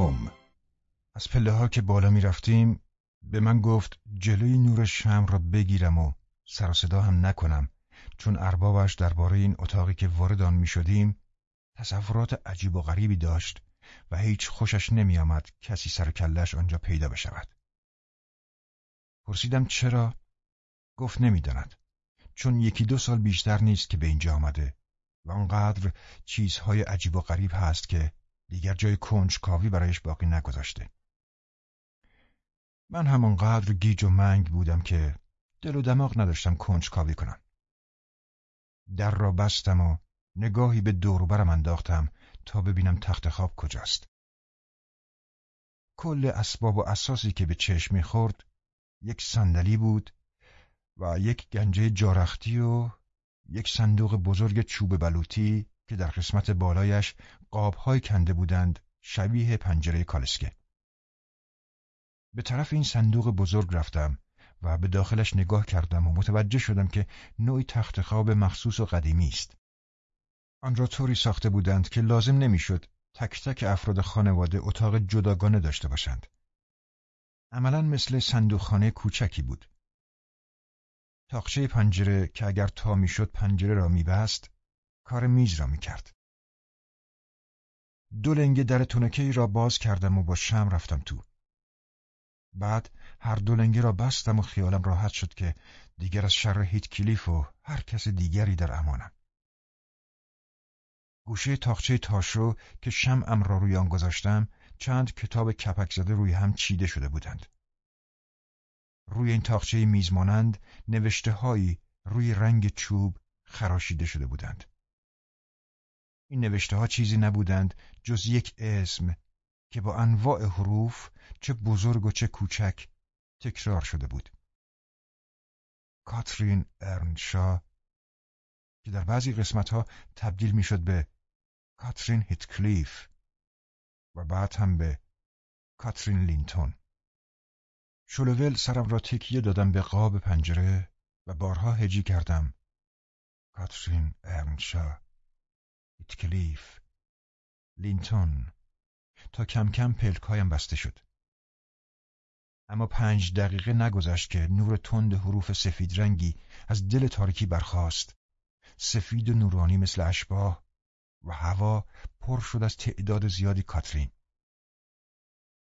سوم از پله ها که بالا می رفتیم به من گفت جلوی نور شم را بگیرم و سر صدا هم نکنم چون اربابش درباره این اتاقی که وارد آن می شدیم تصورات عجیب و غریبی داشت و هیچ خوشش نمی آمد کسی سر کلش آنجا پیدا بشود. پرسیدم چرا؟ گفت نمی‌داند. چون یکی دو سال بیشتر نیست که به اینجا آمده و آنقدر چیزهای عجیب و غریب هست که دیگر جای کنجکاوی برایش باقی نگذاشته. من همانقدر گیج و منگ بودم که دل و دماغ نداشتم کنجکاوی کنم. در را بستم و نگاهی به دور برم انداختم تا ببینم تخت خواب کجاست. کل اسباب و اساسی که به چشم می‌خورد یک صندلی بود و یک گنجه جارختی و یک صندوق بزرگ چوب بلوطی که در قسمت بالایش قابهای کنده بودند شبیه پنجره کالسکه. به طرف این صندوق بزرگ رفتم و به داخلش نگاه کردم و متوجه شدم که نوعی تخت خواب مخصوص و قدیمی است. آن را طوری ساخته بودند که لازم نمی‌شد تک تک افراد خانواده اتاق جداگانه داشته باشند. عملا مثل صندوقخانه کوچکی بود. تاقچه پنجره که اگر تا می‌شد پنجره را میبست کار میز را می‌کرد. دو لنگه در تونکه را باز کردم و با شم رفتم تو. بعد هر دو لنگه را بستم و خیالم راحت شد که دیگر از شر هیت کلیف و هر کس دیگری در امانم. گوشه تاخچه تاشو که شمعم را روی آن گذاشتم چند کتاب کپک زده روی هم چیده شده بودند. روی این تاخچه میز مانند نوشته هایی روی رنگ چوب خراشیده شده بودند. این نوشته ها چیزی نبودند جز یک اسم که با انواع حروف چه بزرگ و چه کوچک تکرار شده بود. کاترین ارنشا که در بعضی قسمتها تبدیل می‌شد به کاترین هیتکلیف و بعد هم به کاترین لینتون. شل و ول سرم را تکیه دادم به قاب پنجره و بارها هجی کردم. کاترین ارنشاو هیتکلیف لینتون تا کم کم پلکهایم بسته شد. اما پنج دقیقه نگذشت که نور تند حروف سفید رنگی از دل تاریکی برخاست. سفید و نورانی مثل اشباه و هوا پر شد از تعداد زیادی کاترین.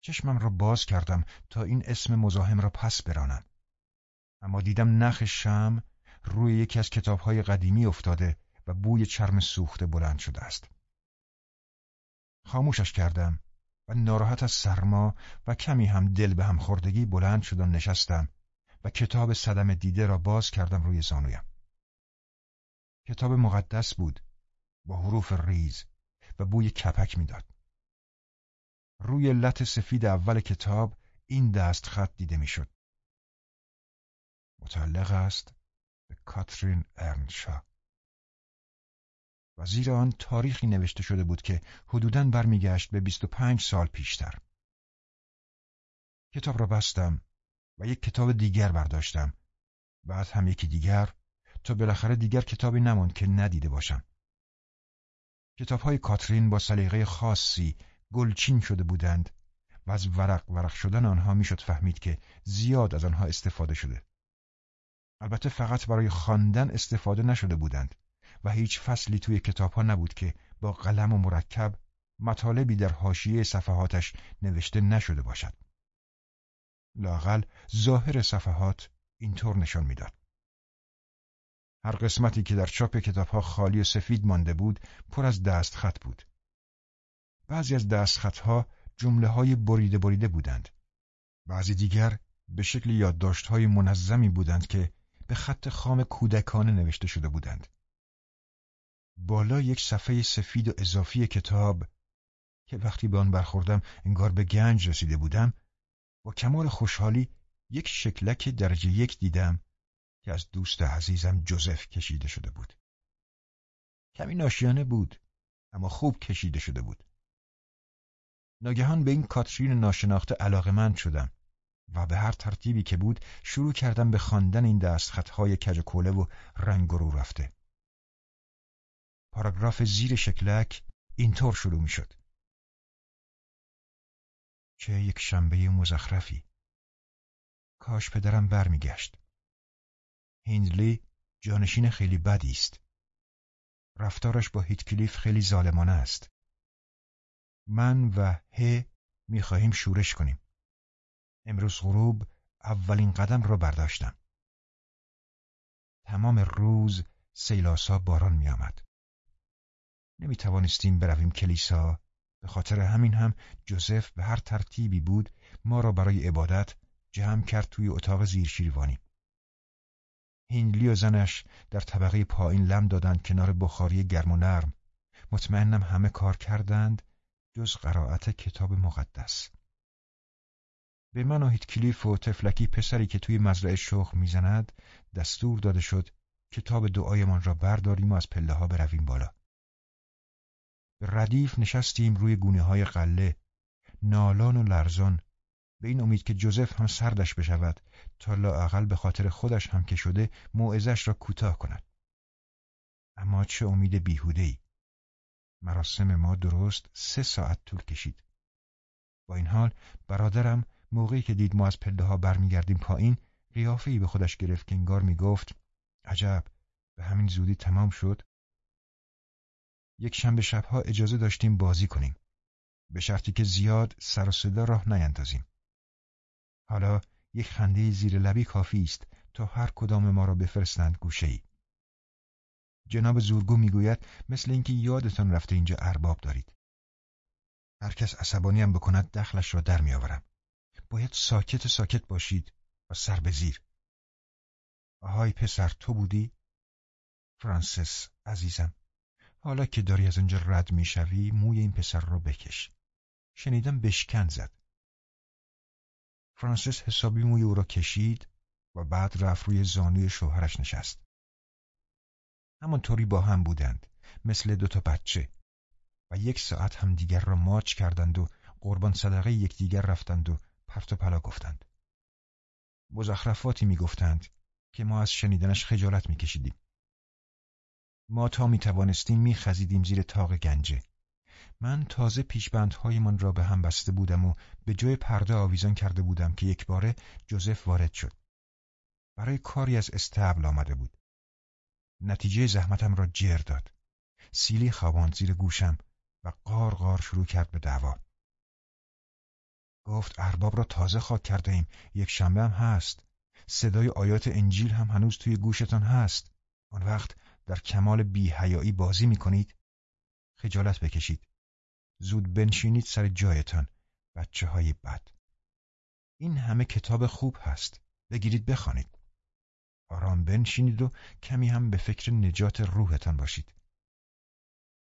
چشمم را باز کردم تا این اسم مزاحم را پس برانم. اما دیدم نخ شم روی یکی از کتابهای قدیمی افتاده بوی چرم سوخته بلند شده است. خاموشش کردم و ناراحت از سرما و کمی هم دل به هم خوردگی بلند شد و نشستم و کتاب صدم دیده را باز کردم روی زانویم. کتاب مقدس بود با حروف ریز و بوی کپک می‌داد. روی لط سفید اول کتاب این دست خط دیده می‌شد. متعلق است به کاترین ارنشا. و زیر آن تاریخی نوشته شده بود که حدوداً برمیگشت به 25 سال پیشتر. کتاب را بستم و یک کتاب دیگر برداشتم. بعد هم یکی دیگر تا بالاخره دیگر کتابی نماند که ندیده باشم. های کاترین با سلیقه خاصی گلچین شده بودند و از ورق ورق شدن آنها می‌شد فهمید که زیاد از آنها استفاده شده. البته فقط برای خواندن استفاده نشده بودند و هیچ فصلی توی ها نبود که با قلم و مرکب مطالبی در حاشیه صفحاتش نوشته نشده باشد. لاقل ظاهر صفحات اینطور نشان می‌داد. هر قسمتی که در چاپ کتابها خالی و سفید مانده بود پر از دستخط بود. بعضی از دستخطها جمله های بریده بریده بودند. بعضی دیگر به شکل یادداشت های منظمی بودند که به خط خام کودکانه نوشته شده بودند. بالا یک صفحه سفید و اضافی کتاب که وقتی به آن برخوردم انگار به گنج رسیده بودم با کمال خوشحالی یک شکلک درجه یک دیدم که از دوست عزیزم جوزف کشیده شده بود. کمی ناشیانه بود اما خوب کشیده شده بود. ناگهان به این کاترین ناشناخته علاقمند شدم و به هر ترتیبی که بود شروع کردم به خواندن این دستخطهای کج و کوله و رنگ رو رفته. پاراگراف زیر شکلک اینطور شروع می شد. چه یک شنبه مزخرفی. کاش پدرم برمیگشت. هیندلی جانشین خیلی بدی است. رفتارش با هیتکلیف خیلی ظالمانه است. من و ه می‌خواهیم شورش کنیم. امروز غروب اولین قدم را برداشتم. تمام روز سیلاسا باران میآمد. نمی توانستیم برویم کلیسا به خاطر همین هم جوزف به هر ترتیبی بود ما را برای عبادت جمع کرد توی اتاق زیر شیروانی. هینلی و زنش در طبقه پایین لم دادند کنار بخاری گرم و نرم. مطمئنم همه کار کردند جز قرائت کتاب مقدس. به من و هیتکلیف و تفلکی پسری که توی مزرعه شخ می‌زند دستور داده شد کتاب دعایمان را برداریم و از پله ها برویم بالا. ردیف نشستیم روی گونه های قله. نالان و لرزان. به این امید که جوزف هم سردش بشود تا لااقل به خاطر خودش هم که شده موعظش را کوتاه کند. اما چه امید بیهوده ای مراسم ما درست سه ساعت طول کشید. با این حال برادرم موقعی که دید ما از پله ها برمیگردیم پایین قیافه به خودش گرفت که انگار می‌گفت عجب به همین زودی تمام شد؟ یک شنبه شبها اجازه داشتیم بازی کنیم به شرطی که زیاد سر و صدا راه نیندازیم حالا یک خنده زیر لبی کافی است تا هر کدام ما را بفرستند گوشه ای. جناب زورگو می‌گوید مثل اینکه یادتان رفته اینجا ارباب دارید. هر کس عصبانی هم بکند دخلش را در میآورم. باید ساکت ساکت باشید و سر به زیر. آهای پسر تو بودی؟ فرانسس عزیزم حالا که داری از اینجا رد می‌شوی موی این پسر را بکش. شنیدم بشکن زد. فرانسیس حسابی موی او را کشید و بعد رفت روی زانوی شوهرش نشست. همانطوری با هم بودند مثل دو تا بچه و یک ساعت هم دیگر را ماچ کردند و قربان صدقه یکدیگر رفتند و پرت و پلا گفتند. مزخرفاتی می‌گفتند که ما از شنیدنش خجالت میکشیدیم. ما تا می توانستیم می خزیدیم زیر تاق گنجه. من تازه پیشبندهایمان را به هم بسته بودم و به جای پرده آویزان کرده بودم که یک باره جوزف وارد شد. برای کاری از استبل آمده بود. نتیجه زحمتم را جر داد. سیلی خواباند زیر گوشم و قار قار شروع کرد به دعوا. گفت ارباب را تازه خاک کرده ایم. یک شنبه هم هست. صدای آیات انجیل هم هنوز توی گوشتان هست. آن وقت در کمال بیهیایی بازی می کنید؟ خجالت بکشید. زود بنشینید سر جایتان بچه های بد. این همه کتاب خوب هست. بگیرید بخوانید. آرام بنشینید و کمی هم به فکر نجات روحتان باشید.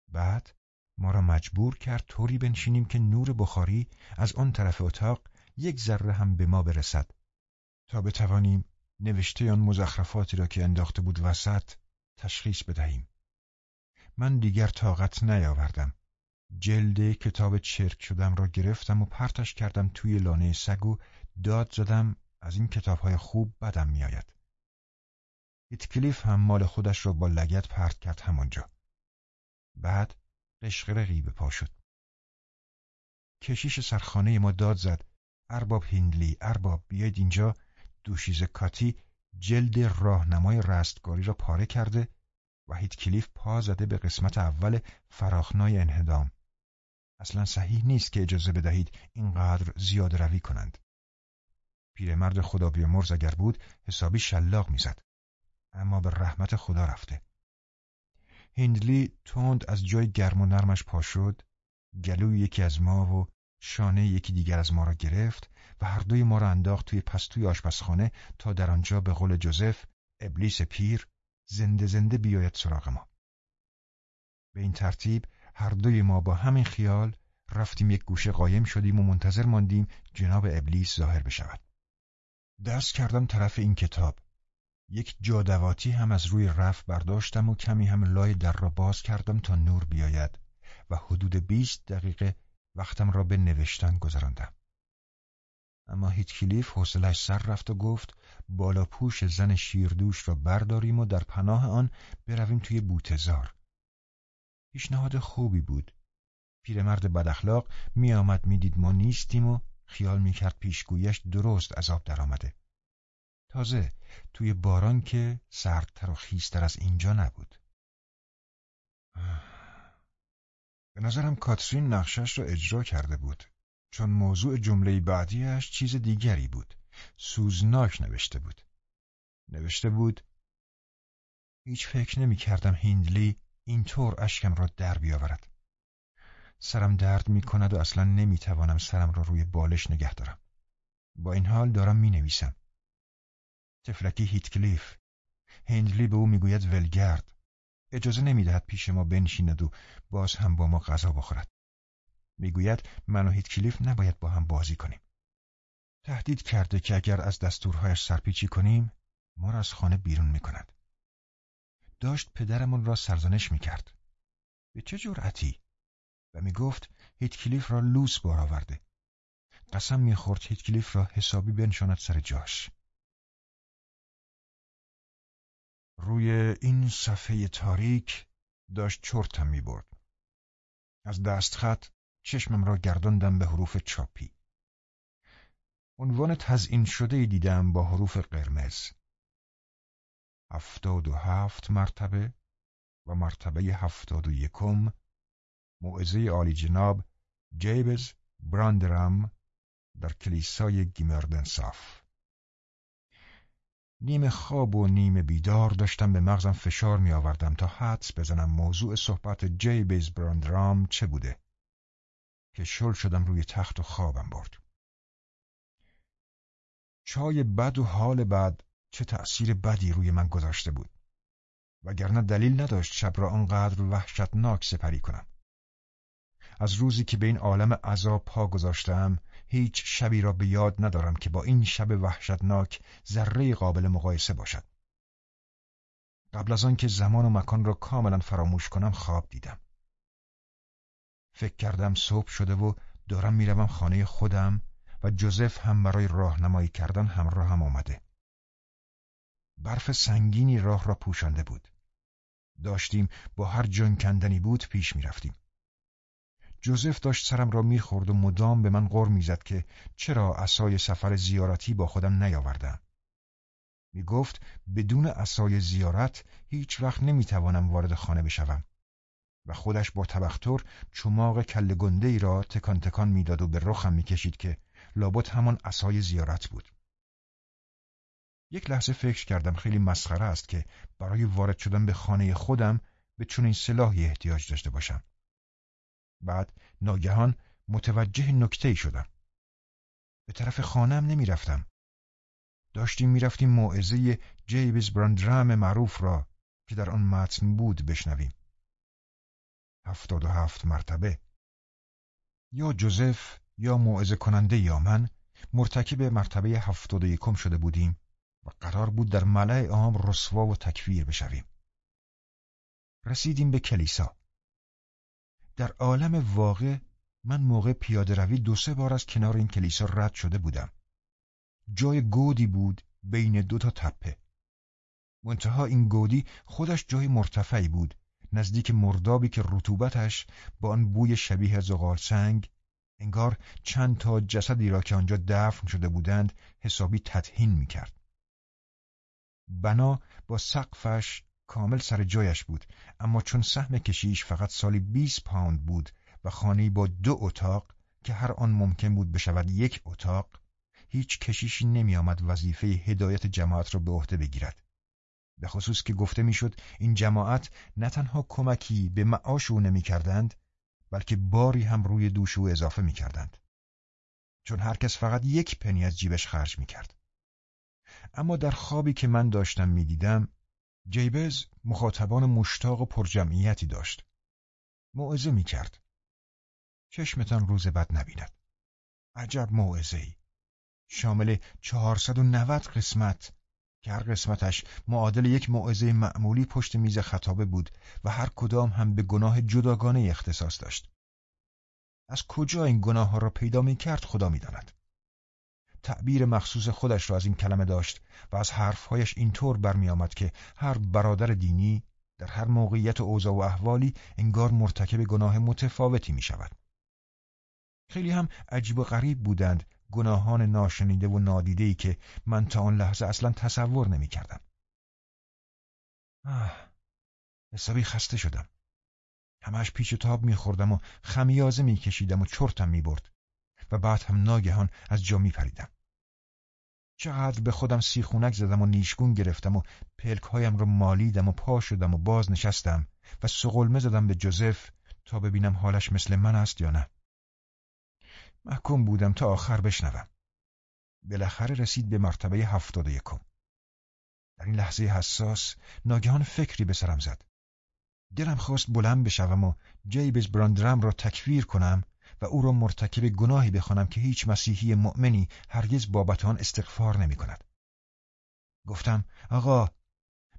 بعد ما را مجبور کرد طوری بنشینیم که نور بخاری از آن طرف اتاق یک ذره هم به ما برسد. تا بتوانیم نوشته آن مزخرفاتی را که انداخته بود وسط تشخیص بدهیم من دیگر طاقت نیاوردم جلد کتاب چرک شدم را گرفتم و پرتش کردم توی لانه سگو داد زدم از این کتابهای خوب بدم میآید. ایتکلیف هم مال خودش را با لگت پرت کرد همانجا. بعد قشقرقی به پا شد. کشیش سرخانه ما داد زد ارباب هیندلی ارباب بیاید اینجا دوشیز کاتی جلد راهنمای رستگاری را پاره کرده و هیتکلیف پا زده به قسمت اول فراخنای انهدام اصلا صحیح نیست که اجازه بدهید اینقدر زیاد روی کنند. پیرمرد خدا بیامرز اگر بود حسابی شلاق می‌زد. اما به رحمت خدا رفته. هندلی تند از جای گرم و نرمش پا شد، گلوی یکی از ما و شانه یکی دیگر از ما را گرفت و هر دوی ما را انداخت توی پستوی آشپزخانه تا در آنجا به قول جوزف ابلیس پیر زنده زنده بیاید سراغ ما. به این ترتیب هر دوی ما با همین خیال رفتیم یک گوشه قایم شدیم و منتظر ماندیم جناب ابلیس ظاهر بشود. دست کردم طرف این کتاب. یک جادواتی هم از روی رف برداشتم و کمی هم لای در را باز کردم تا نور بیاید و حدود بیست دقیقه وقتم را به نوشتن گذراندم. اما هیتکلیف حوصلش سر رفت و گفت بالا پوش زن شیردوش را برداریم و در پناه آن برویم توی بوتزار. پیشنهاد خوبی بود. پیرمرد بداخلاق می آمد می دید ما نیستیم و خیال می‌کرد پیشگویش درست از آب درآمده. تازه توی باران که سردتر و خیستر از اینجا نبود. به نظرم کاترین نقشش را اجرا کرده بود چون موضوع جمله بعدیش چیز دیگری بود. سوزناک نوشته بود. نوشته بود هیچ فکر نمی کردم هیندلی اینطور اشکم را در بیاورد. سرم درد می کند و اصلا نمی توانم سرم را روی بالش نگه دارم. با این حال دارم می نویسم. تفلکی هیتکلیف هندلی به او می‌گوید ولگرد اجازه نمی‌دهد پیش ما بنشیند و باز هم با ما غذا بخورد می‌گوید من و هیتکلیف نباید با هم بازی کنیم. تهدید کرده که اگر از دستورهایش سرپیچی کنیم ما را از خانه بیرون می‌کند. داشت پدرمون را سرزنش می‌کرد. به چه جرأتی؟ و می‌گفت هیتکلیف را لوس بار آورده. قسم می‌خورد هیتکلیف را حسابی بنشاند سر جاش. روی این صفحه تاریک داشت چرتم می برد. از دستخط چشمم را گرداندم به حروف چاپی. عنوان تزئین شده دیدم با حروف قرمز. هفتاد و هفت مرتبه و مرتبه هفتاد و یکم موعظه عالی جناب جیبز براندرم در کلیسای گیمردن ساف نیم خواب و نیم بیدار داشتم به مغزم فشار می آوردم تا حدس بزنم موضوع صحبت جیبز براندرم چه بوده که شل شدم روی تخت و خوابم برد چای بد و حال بد چه تأثیر بدی روی من گذاشته بود وگرنه دلیل نداشت شب را آنقدر وحشتناک سپری کنم از روزی که به این عالم عذاب پا گذاشتم هیچ شبی را به یاد ندارم که با این شب وحشتناک ذره قابل مقایسه باشد. قبل از آنکه زمان و مکان را کاملا فراموش کنم خواب دیدم. فکر کردم صبح شده و دارم می‌روم خانه خودم و جوزف هم برای راهنمایی کردن همراه هم آمده. برف سنگینی راه را پوشانده بود. داشتیم با هر جان کندنی بود پیش می‌رفتیم. جوزف داشت سرم را می‌خورد و مدام به من غر می‌زد که چرا اسای سفر زیارتی با خودم نیاوردم. می گفت بدون اسای زیارت هیچ وقت نمی‌توانم وارد خانه بشوم و خودش با تبختر چماق کل گنده ای را تکان تکان می‌داد و به رخم می‌کشید که لابد همان اسای زیارت بود. یک لحظه فکر کردم خیلی مسخره است که برای وارد شدن به خانه خودم به چنین سلاحی احتیاج داشته باشم. بعد ناگهان متوجه نکته شدم. به طرف خانم نمی رفتم. داشتیم می رفتیم موعظه جیبز براندرام معروف را که در آن متن بود بشنویم. هفتاد و هفت مرتبه یا جوزف یا موعظه کننده یا من مرتکب مرتبه هفتاد و یکم شده بودیم و قرار بود در ملع عام رسوا و تکفیر بشویم. رسیدیم به کلیسا. در عالم واقع من موقع پیاده روی دو سه بار از کنار این کلیسا رد شده بودم. جای گودی بود بین دو تا تپه. منتها این گودی خودش جای مرتفعی بود نزدیک مردابی که رطوبتش با آن بوی شبیه زغال سنگ انگار چند تا جسدی را که آنجا دفن شده بودند حسابی تطهین می‌کرد. بنا با سقفش کامل سر جایش بود اما چون سهم کشیش فقط سالی 20 پوند بود و خانه با دو اتاق که هر آن ممکن بود بشود یک اتاق هیچ کشیشی نمی آمد وظیفه هدایت جماعت را به عهده بگیرد به خصوص که گفته می‌شد این جماعت نه تنها کمکی به معاش او نمی کردند بلکه باری هم روی دوش او اضافه می کردند. چون هر کس فقط یک پنی از جیبش خرج می کرد. اما در خوابی که من داشتم می دیدم جیبز مخاطبان مشتاق و پرجمعیتی داشت. موعظه می کرد. چشمتان روز بد نبیند. عجب موعظه ای. شامل 490 قسمت که هر قسمتش معادل یک موعظه معمولی پشت میز خطابه بود و هر کدام هم به گناه جداگانه اختصاص داشت. از کجا این گناه ها را پیدا می کرد خدا می داند. تعبیر مخصوص خودش را از این کلمه داشت و از حرفهایش اینطور برمیآمد که هر برادر دینی در هر موقعیت و اوضاع و احوالی انگار مرتکب گناه متفاوتی می شود. خیلی هم عجیب و غریب بودند گناهان ناشنیده و نادیدهی که من تا آن لحظه اصلا تصور نمی کردم. آه، حسابی خسته شدم. همش پیچ و تاب میخوردم و خمیازه میکشیدم و چرتم می‌برد و بعد هم ناگهان از جا میپریدم. چقدر به خودم سیخونک زدم و نیشگون گرفتم و پلکهایم رو مالیدم و پا شدم و باز نشستم و سقلمه زدم به جوزف تا ببینم حالش مثل من است یا نه. محکوم بودم تا آخر بشنوم. بالاخره رسید به مرتبه هفتاد و یکم. در این لحظه حساس ناگهان فکری به سرم زد. دلم خواست بلند بشوم و جیبز براندرم را تکفیر کنم و او را مرتکب گناهی بخوانم که هیچ مسیحی مؤمنی هرگز بابت آن استغفار نمی کند. گفتم آقا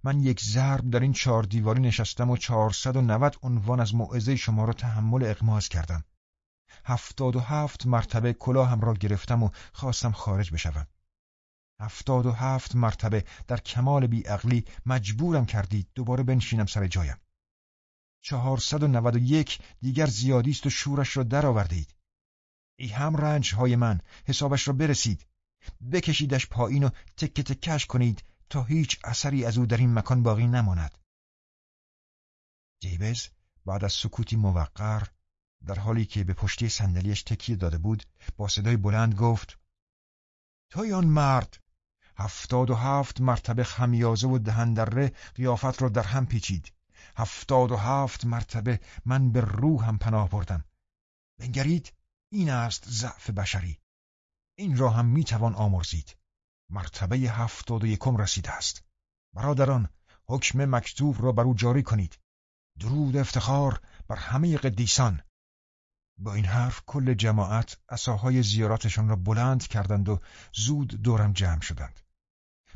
من یک ضرب در این چهار دیواری نشستم و چهارصد و نود عنوان از موعظه شما را تحمل اقماز کردم. هفتاد و هفت مرتبه کلاهم را گرفتم و خواستم خارج بشوم. هفتاد و هفت مرتبه در کمال بیعقلی مجبورم کردید دوباره بنشینم سر جایم. چهارصد و نود و یک دیگر زیادی است و شورش را درآوردید. ای هم رنج های من حسابش را برسید. بکشیدش پایین و تکه تکش کنید تا هیچ اثری از او در این مکان باقی نماند. جیبز بعد از سکوتی موقر در حالی که به پشتی صندلیاش تکیه داده بود با صدای بلند گفت توی آن مرد هفتاد و هفت مرتبه خمیازه و دهندره قیافت را در هم پیچید. هفتاد و هفت مرتبه من به روحم پناه بردم. بنگرید این است ضعف بشری. این را هم می‌توان آمرزید. مرتبه هفتاد و یکم رسیده است. برادران حکم مکتوب را بر او جاری کنید. درود افتخار بر همه قدیسان. با این حرف کل جماعت اساهای زیاراتشان را بلند کردند و زود دورم جمع شدند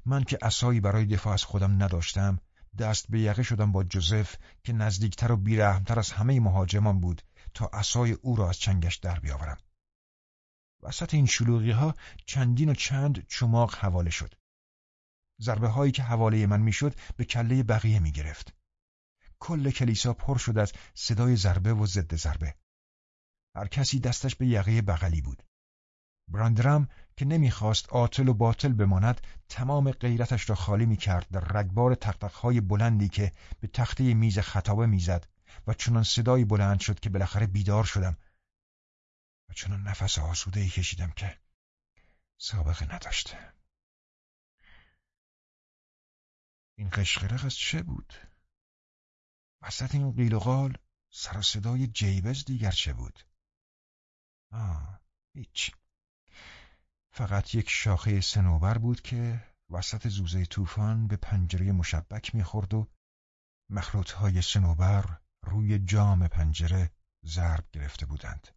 من که اسایی برای دفاع از خودم نداشتم دست به یقه شدم با جوزف که نزدیکتر و بیرحمتر از همه مهاجمان بود تا اسای او را از چنگش در بیاورم. وسط این شلوغی ها چندین و چند چماق حواله شد. ضربه هایی که حواله من می‌شد به کله بقیه می گرفت. کل کلیسا پر شد از صدای ضربه و ضد ضربه. هر کسی دستش به یقه بغلی بود. براندرم که نمی‌خواست عاطل و باطل بماند تمام غیرتش را خالی می‌کرد در رگبار تقتقهای بلندی که به تخته میز خطابه می‌زد و چنان صدایی بلند شد که بالاخره بیدار شدم و چنان نفس آسوده کشیدم که سابقه نداشت این قشقرق از چه بود؟ وسط این قیل و قال سر صدای جیبز دیگر چه بود؟ آه هیچ فقط یک شاخه سنوبر بود که وسط زوزه طوفان به پنجره مشبک می‌خورد و مخروطهای سنوبر روی جام پنجره ضرب گرفته بودند.